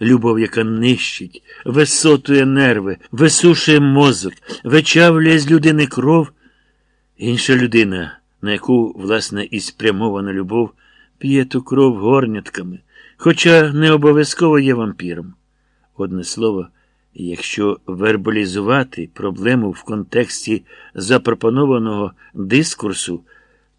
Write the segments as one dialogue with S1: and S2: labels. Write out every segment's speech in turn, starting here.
S1: любов, яка нищить, висотує нерви, висушує мозок, вичавлює з людини кров. Інша людина, на яку, власне, і спрямована любов, п'є ту кров горнятками, хоча не обов'язково є вампіром. Одне слово, якщо вербалізувати проблему в контексті запропонованого дискурсу,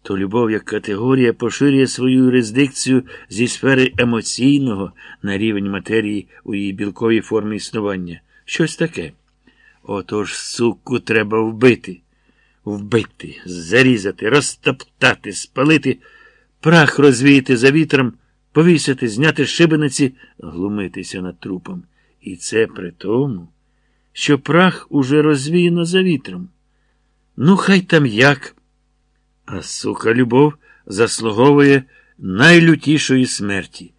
S1: то любов як категорія поширює свою юрисдикцію зі сфери емоційного на рівень матерії у її білковій формі існування. Щось таке. Отож, суку, треба вбити, вбити, зарізати, розтоптати, спалити, прах розвіяти за вітром, повісити, зняти шибениці, глумитися над трупом. І це при тому, що прах уже розвіяно за вітром. Ну, хай там як. А сука любов заслуговує найлютішої смерті,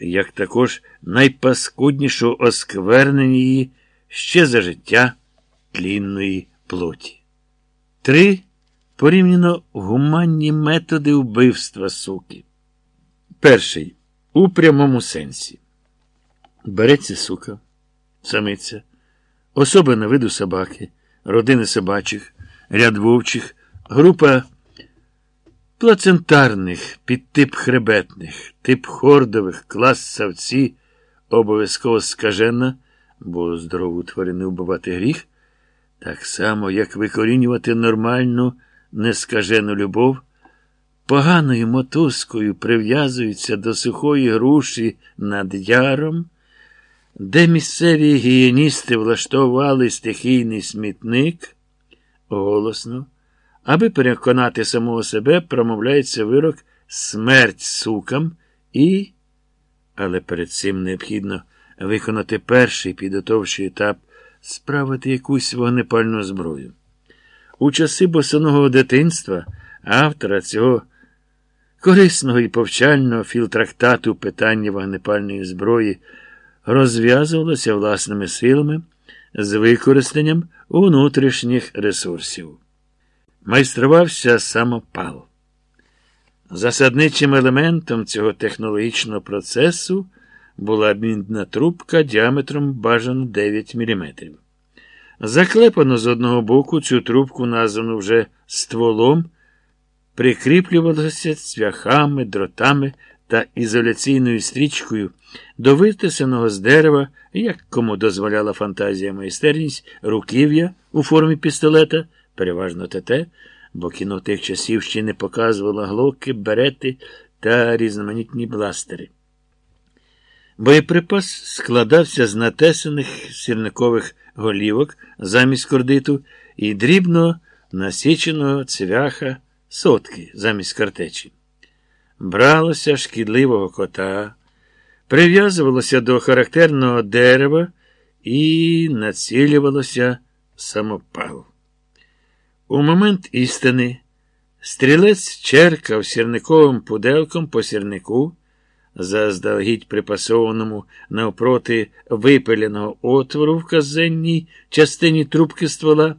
S1: як також найпаскуднішого осквернення її ще за життя тлінної плоті. Три порівняно гуманні методи вбивства суки. Перший у прямому сенсі. Береться сука, самиця, особи на виду собаки, родини собачих, ряд вовчих, група плацентарних, підтип хребетних, тип хордових, клас савці, обов'язково скажена, бо здорову тварину вбивати гріх, так само, як викорінювати нормальну, нескажену любов, поганою мотузкою прив'язуються до сухої груші над яром, де місцеві гігієністи влаштовували стихійний смітник, голосно. Аби переконати самого себе, промовляється вирок смерть сукам і. Але перед цим необхідно виконати перший підготовчий етап справити якусь вогнепальну зброю. У часи босоного дитинства автора цього корисного і повчального філтрактату питання вогнепальної зброї розв'язувалося власними силами з використанням внутрішніх ресурсів майструвався самопал. Засадничим елементом цього технологічного процесу була мідна трубка діаметром бажано 9 мм. Заклепано з одного боку цю трубку, названу вже стволом, прикріплювалося цвяхами, дротами та ізоляційною стрічкою до витисаного з дерева, як кому дозволяла фантазія майстерність, руків'я у формі пістолета переважно те, бо кіно тих часів ще не показувало глоки, берети та різноманітні бластери. Боєприпас складався з натесаних сірникових голівок замість кордиту і дрібно насіченого цвяха сотки замість картечі. Бралося шкідливого кота, прив'язувалося до характерного дерева і націлювалося самопал. У момент істини стрілець черкав сірниковим пуделком по сірнику, заздалегідь припасованому навпроти випиленого отвору в казенній частині трубки ствола.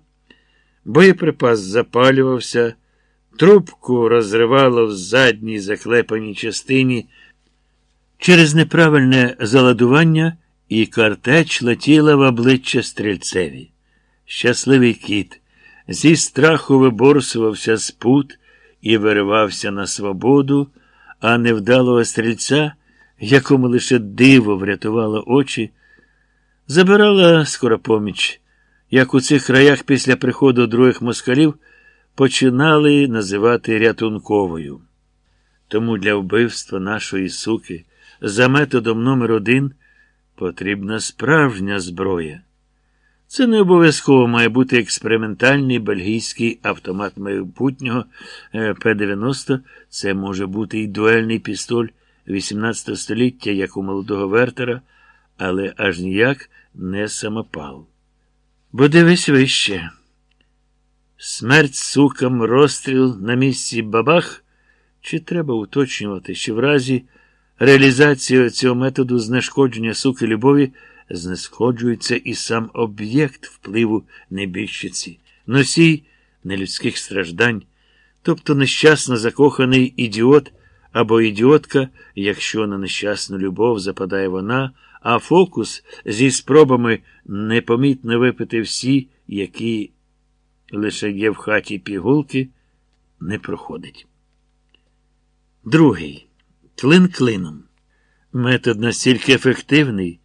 S1: Боєприпас запалювався, трубку розривало в задній заклепаній частині через неправильне заладування, і картеч летіла в обличчя стрільцеві. Щасливий кіт зі страху виборсувався з пут і виривався на свободу, а невдалого стрільця, якому лише диво врятувало очі, забирала скоропоміч, як у цих краях після приходу других москалів починали називати рятунковою. Тому для вбивства нашої суки за методом номер один потрібна справжня зброя. Це не обов'язково має бути експериментальний бельгійський автомат майбутнього е, П-90. Це може бути і дуельний пістоль 18 століття, як у молодого Вертера, але аж ніяк не самопал. Бо дивись вище. Смерть сукам, розстріл на місці бабах, чи треба уточнювати, що в разі реалізації цього методу знешкодження суки любові знесходжується і сам об'єкт впливу небіжчиці, носій нелюдських страждань, тобто нещасно закоханий ідіот або ідіотка, якщо на нещасну любов западає вона, а фокус зі спробами непомітно випити всі, які лише є в хаті пігулки, не проходить. Другий. Клин клином. Метод настільки ефективний,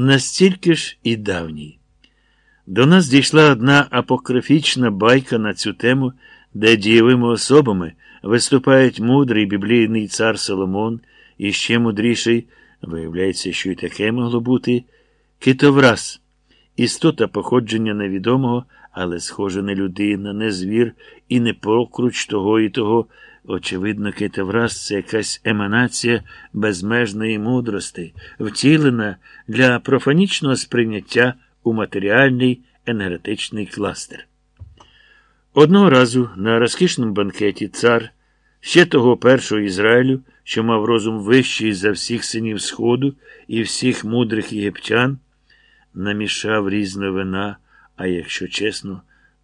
S1: настільки ж і давній. До нас дійшла одна апокрифічна байка на цю тему, де дієвими особами виступають мудрий біблійний цар Соломон і ще мудріший, виявляється, що й таке могло бути, китовраз, істота походження невідомого, але схоже не людина, не звір і не покруч того і того. Очевидно, китовраз це якась еманація безмежної мудрости, втілена для профанічного сприйняття у матеріальний енергетичний кластер. Одного разу на розкішному банкеті цар, ще того першого Ізраїлю, що мав розум вищий за всіх синів Сходу і всіх мудрих єгиптян, намішав різне вина, а якщо чесно,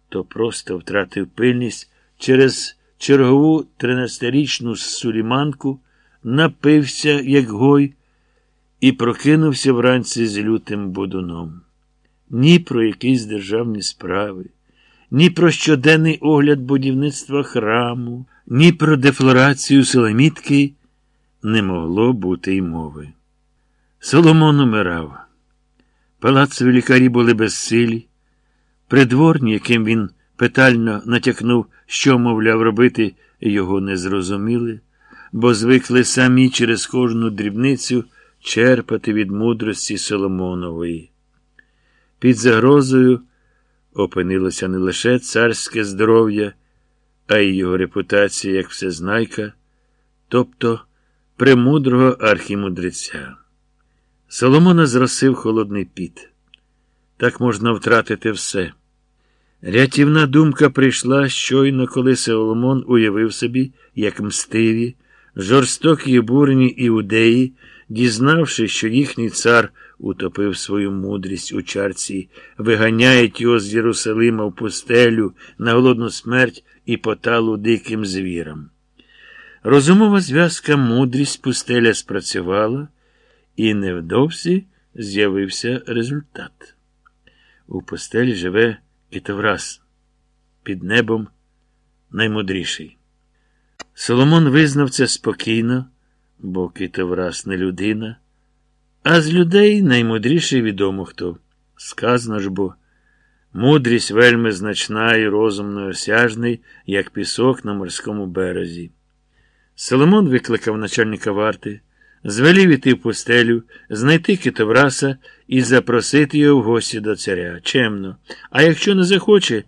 S1: то просто втратив пильність через чергову тринадцятирічну суліманку, напився, як гой, і прокинувся вранці з лютим будуном. Ні про якісь державні справи, ні про щоденний огляд будівництва храму, ні про дефлорацію Соломітки не могло бути й мови. Соломон умирав. Палацові лікарі були безсилі. Придворні, яким він питально натякнув, що, мовляв, робити, його не зрозуміли, бо звикли самі через кожну дрібницю черпати від мудрості Соломонової. Під загрозою опинилося не лише царське здоров'я, а й його репутація як всезнайка, тобто премудрого архімудреця. Соломона зросив холодний піт. Так можна втратити все. Рятівна думка прийшла щойно, коли Соломон уявив собі, як мстиві, жорстокі бурні іудеї, дізнавши, що їхній цар утопив свою мудрість у чарці, виганяють його з Єрусалима в пустелю на голодну смерть і поталу диким звірам. Розумова зв'язка мудрість пустеля спрацювала, і невдовзі з'явився результат. У пустелі живе Китовраз, під небом наймудріший. Соломон визнав це спокійно, бо Китовраз не людина, а з людей наймудріший відомо хто. Сказано ж бо, мудрість вельми значна і розумно осяжний, як пісок на морському березі. Соломон викликав начальника варти, звелів іти в пустелю, знайти Китовраса і запросити його в гості до царя. Чемно. А якщо не захоче,